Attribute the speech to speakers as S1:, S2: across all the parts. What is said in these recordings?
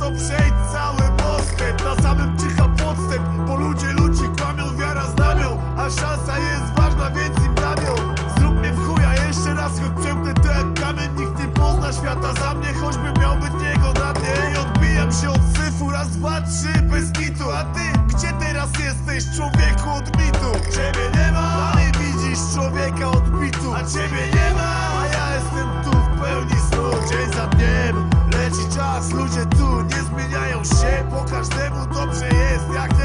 S1: To przejdź cały postęp. Na samym czyha podstęp Bo ludzie ludzi kłamią, wiara znamią A szansa jest ważna, więc
S2: im damią Zrób mnie w chuja jeszcze raz Choć przełknę to jak kamień Nikt nie pozna świata za mnie Choćby miał być niego na dnie I odbijam się od syfu Raz, dwa, trzy, bez kitu. A ty, gdzie teraz jesteś? Człowieku od mitu? Ciebie nie ma. Ale widzisz człowieka od mitu. A ciebie
S1: nie ma. A ja jestem tu w pełni snu Dzień za dniem leci czas, ludzie tu nie zmieniają się. Po każdemu dobrze jest jak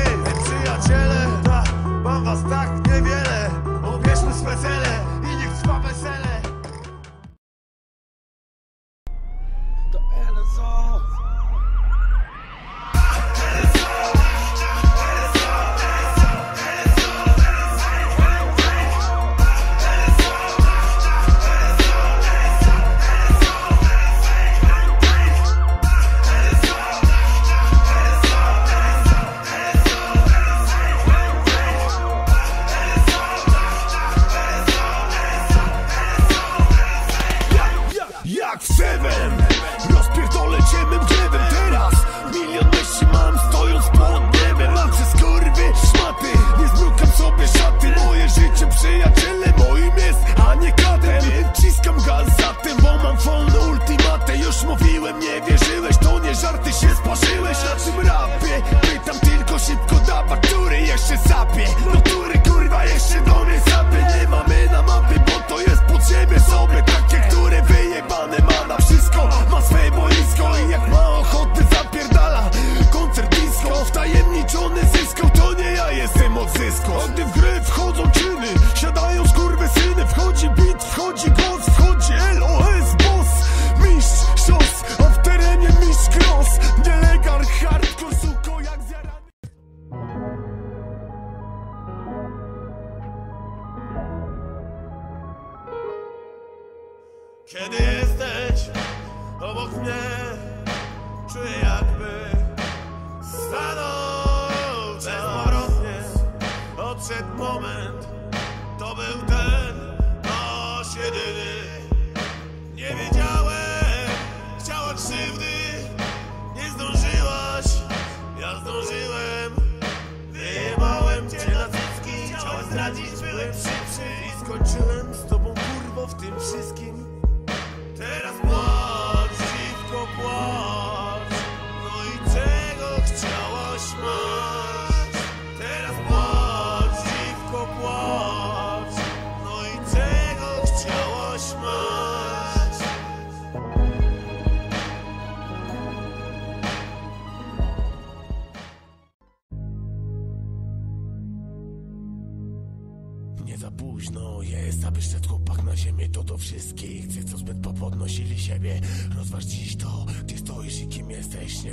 S1: cette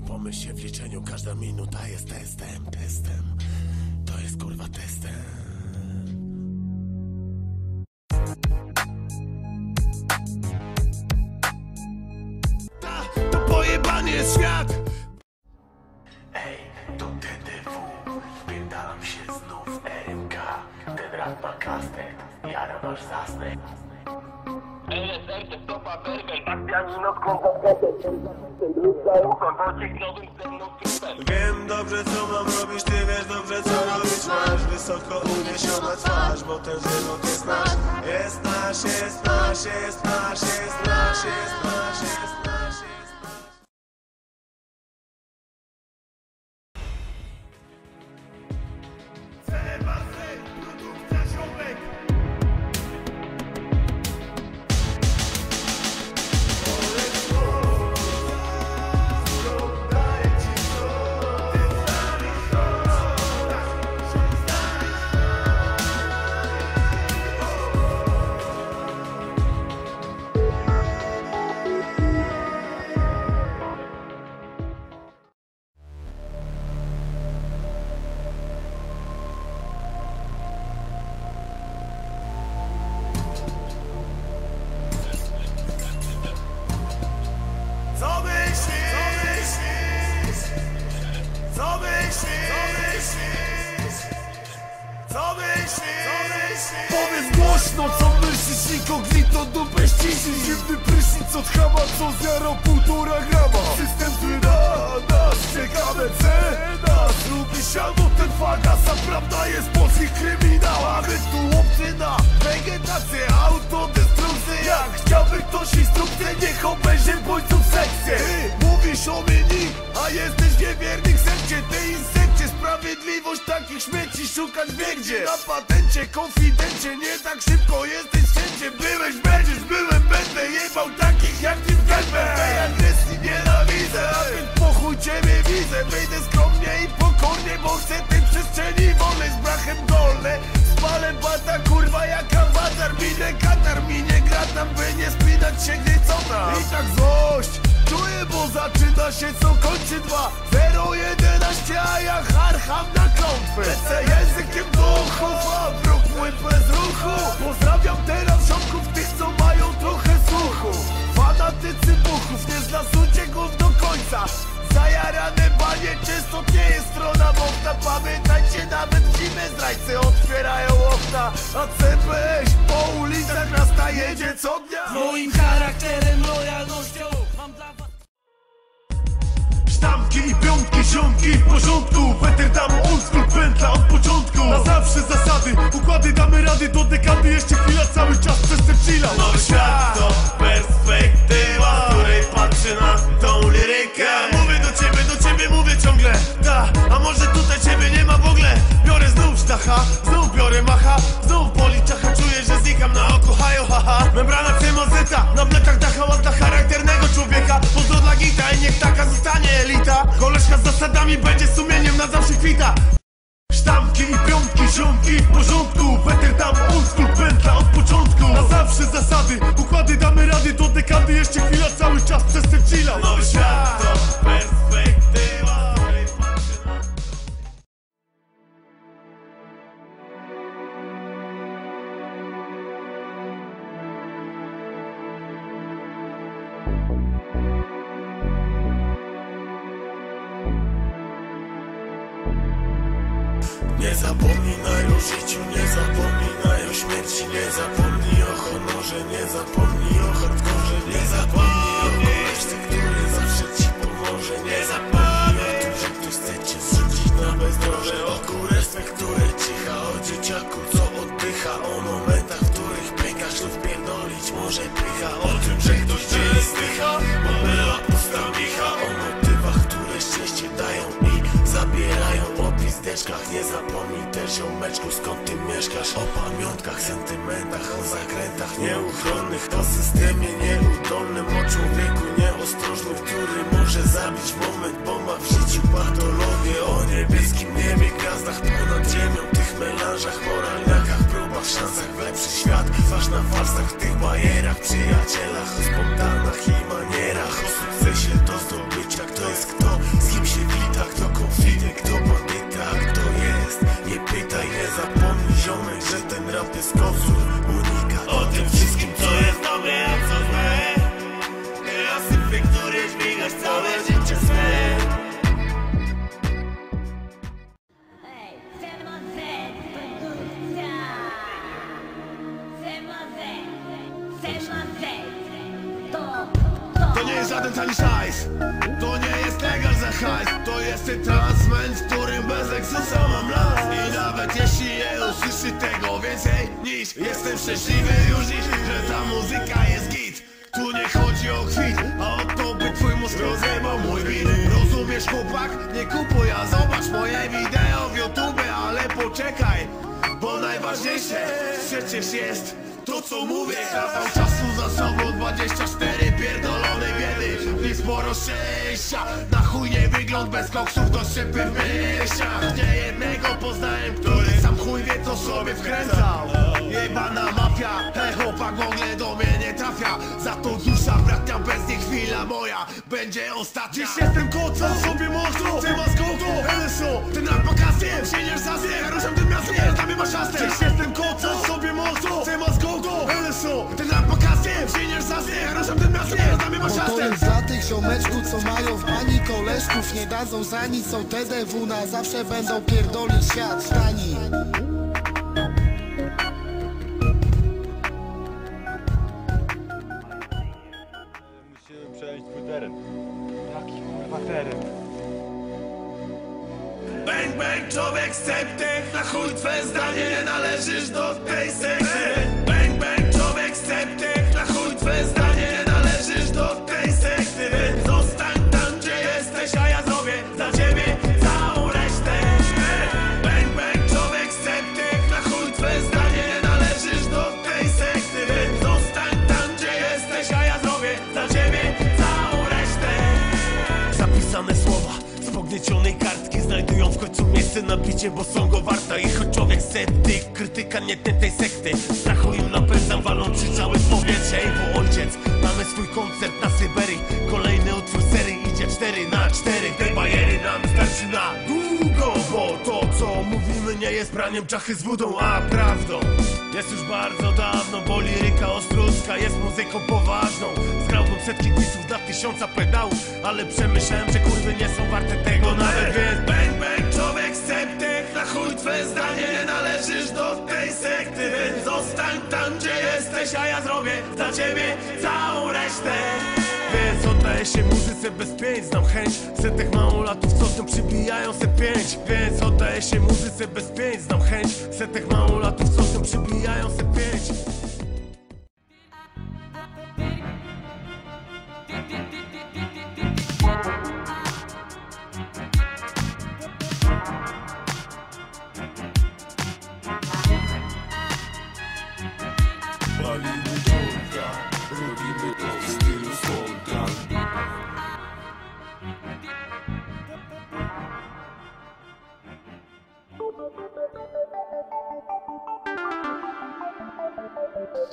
S1: Nie pomyśl się w liczeniu, każda minuta jest testem Testem, to jest kurwa testem. Ta, to pojebanie świat
S2: Wiem dobrze co mam robić, ty wiesz dobrze co robić Masz. Wysoko uniesiona twarz, bo ten żywot jest nasz. Jest nasz, jest nasz, jest nasz, jest nasz, jest nasz, jest nasz,
S1: Lubi siano ten fagas A prawda jest polskich kryminałach My tu obcy na wegetację Autodestrukcję. Jak chciałby ktoś instrukcję Niech obejrzy bójców sekcję Ty mówisz o mnie A jesteś niewierny sekcie. Ty insekcie Sprawiedliwość takich śmieci szukać wie gdzie Na patencie, konfidencie Nie tak szybko jesteś wszędzie. Byłeś, będziesz, byłem, będę Jebał takich jak ty w Tej agresji nienawidzę A więc pochuj ciebie widzę. Wyjdę skromnie i pokornie Bo chcę tej przestrzeni wolnej Z brachem dolne Spalę bata kurwa jak awatar Minę katar, minie gratam By nie spinać się gdy co tam. I tak złość Czuję, bo zaczyna się co kończy dwa. 011, a ja harcham na klątwę Lecę językiem duchów, a wróg mój bez ruchu. Pozdrawiam teraz ziomków, tych co mają trochę słuchu. Fanatycy buchów, nie zlasujcie głów do końca Zajarane banie, często nie jest strona mowna Pamiętajcie, nawet w zimę zdrajcy otwierają okna. A CPŚ po ulicach miasta jedzie co dnia.
S3: Moim charakterem, lojalnością mam dla was
S1: Sztamki i piątki, ziomki w porządku. Peter damo old school pętla od początku. Na zawsze zasady, układy damy rady. Do dekady jeszcze chwila, cały czas przez ten chillał
S2: Nowy świat to perspektywa, której patrzy na tą lirykę ciągle Ta, a może tutaj ciebie nie ma w ogóle? Biorę znów sztacha, znów biorę macha Znów boli czacha, czuję, że znikam na oko Hajo, haha, membrana cymozeta Na plecach dacha ładna charakternego człowieka. Pozdro dla gita i niech taka zostanie elita. Koleżka z zasadami będzie sumieniem na zawsze kwita.
S1: Ziomki w porządku. Better tam old school, pętla od początku. Na zawsze zasady, układy damy rady. Do dekady jeszcze chwila, cały czas przez ten chilla Nowy świat to perspektywa
S4: Nie zapominaj o życiu, nie zapominaj o śmierci Nie zapomnij o honorze, nie zapomnij o hardkorze Nie zapomnij o koleżce, który zawsze ci pomoże Nie zapomnij o tym, że ktoś chce cię zrzucić na bezdroże. O kurestwę, które cicha, o dzieciaku, co oddycha O momentach, w których pękasz lub pierdolić może pycha O tym, że ktoś cię zdycha, O pizdeczkach, nie zapomnij też ziomeczku skąd ty mieszkasz? O pamiątkach, sentymentach, o zakrętach nieuchronnych. O systemie nieudolnym, o człowieku nieostrożnym Który może zabić moment, bo ma w życiu patologię. O niebieskim niebie, gwiazdach ponad ziemią Tych melanżach, moralniakach, próbach, szansach w lepszy świat. Twarz na falsach, w tych bajerach, przyjacielach O spontanach i manierach. O sukcesie do zdobycia, kto jest kto Z kim się wita, kto konfident, kto bandyta,
S1: rozjebał mój beat Rozumiesz chłopak? Nie kupuj, a zobacz moje wideo w YouTube Ale poczekaj, bo najważniejsze przecież jest to co mówię. Kawał czasu za sobą 24 pierdolonej biedy. I sporo szczęścia Na chuj nie wygląd bez koksów do szczypy w myślach Nie jednego poznałem, który sam chuj wie co sobie wkręcał. Jebana mafia, hej chłopak w ogóle do mnie nie trafia. Za to dusza bratia bez niej chwila moja Będzie ostatnia. Dziś jestem kocem sobie mocno Ty masz kogo, LSO Ten rap pokazuje, się nie zasnie Ruszam tym miastem, tam nie ma szans Dziś jestem kocem sobie mocno Ty masz kogo, LSO Ten rap pokazuje, się nie zasnie Ruszam tym miastem, tam nie ma
S5: Bo
S1: szans
S5: to jest dla tych ziomeczków, co mają w bani koleżków. Nie dadzą za nic, są TDW na zawsze będą pierdolić świat. Tani
S1: do tej sekty Bang bang człowiek sceptyk Na chuj twe zdanie nie należysz do tej sekty. Zostań tam gdzie jesteś a ja zrobię za ciebie całą resztę. Bang bang człowiek sceptyk Na chuj twe zdanie nie należysz do tej sekty. Zostań tam gdzie jesteś a ja zrobię za ciebie całą resztę. Zapisane słowa z pogniecionej kartki Znajdują w końcu miejsce na bicie, bo są go warta I sceptyk, krytyka nie tej sekty. Strachu im napędzam, walą krzyczały w powietrze Ej, bo ojciec, mamy swój koncert na Syberii. Kolejny utwór serii idzie 4 na 4 Tej bajery nam starczy na długo Bo to co mówimy nie jest braniem czachy z wodą, a prawdą. Jest już bardzo dawno, bo liryka ostrucka jest muzyką poważną. Zgrałbym setki disów dla tysiąca pedałów Ale przemyślałem, że kurwy nie są warte tego nawet. Więc bang bang twe zdanie nie należysz do tej sekty Więc zostań tam gdzie jesteś, a ja zrobię dla ciebie całą resztę. Więc oddaję się muzyce bez pięć Znam chęć setek małolatów, co tym przybijają se pięć. Więc oddaję się muzyce bez pięć Znam chęć setek małolatów, co tym przybijają se pięć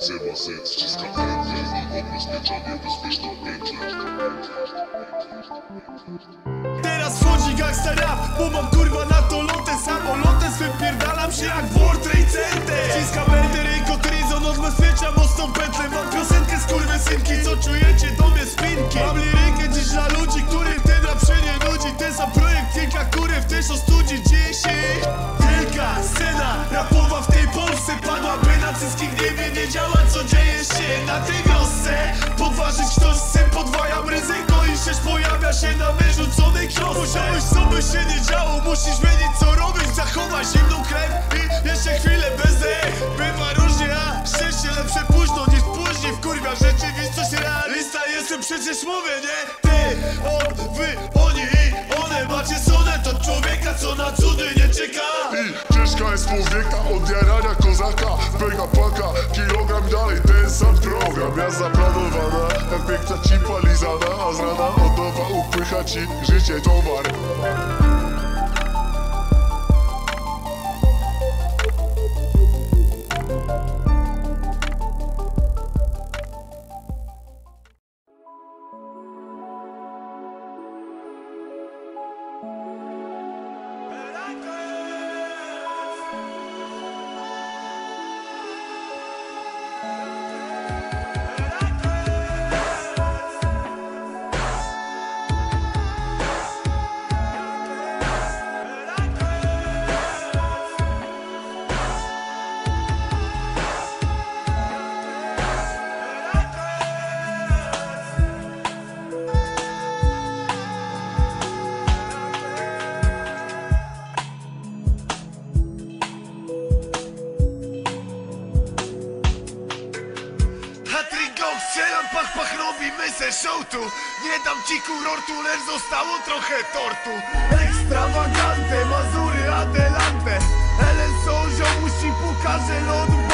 S6: Trzeba set, ściska pętlę i odbezpieczanie bezpieczną pętlę
S1: Teraz wchodzi gangsta rap, bo mam kurwa na to lotę. Samolotem swym pierdalam się jak World Trade Center. Ściskam Ender i Trizon, odbezpieczam mocną pętlę Mam piosenkę z kurwy synki, co czujecie? Do mnie spinki Mam lirykę dziś dla ludzi, których ten rap się nie Ten sam projekt kilka kurew też ostudzi Dzieje na tej wiosce. Podważyć ktoś chce, podwajam ryzyko i sześć pojawia się na wyrzuconej książce. Musiałeś co by się nie działo, musisz wiedzieć co robić Zachować zimną krew i jeszcze chwilę bez dech Bywa różnie, a szczęście lepsze późno niż później. Wkurwia rzeczywistość realista, jestem przecież mówię, nie? Ty, on, wy, oni i one Macie sonę. To człowieka, co na cudy nie czeka.
S6: I ciężka jest człowieka od jarania kozaka. Pega paka, ten Ja zaplanowana, jak piękna ci palizana A z rana od nowa upycha ci życie towar
S1: Ci kurortu, lecz zostało trochę tortu. Ekstrawagante, Mazury, Adelante. Ellen Sol, ziomuś ci pokaże lodu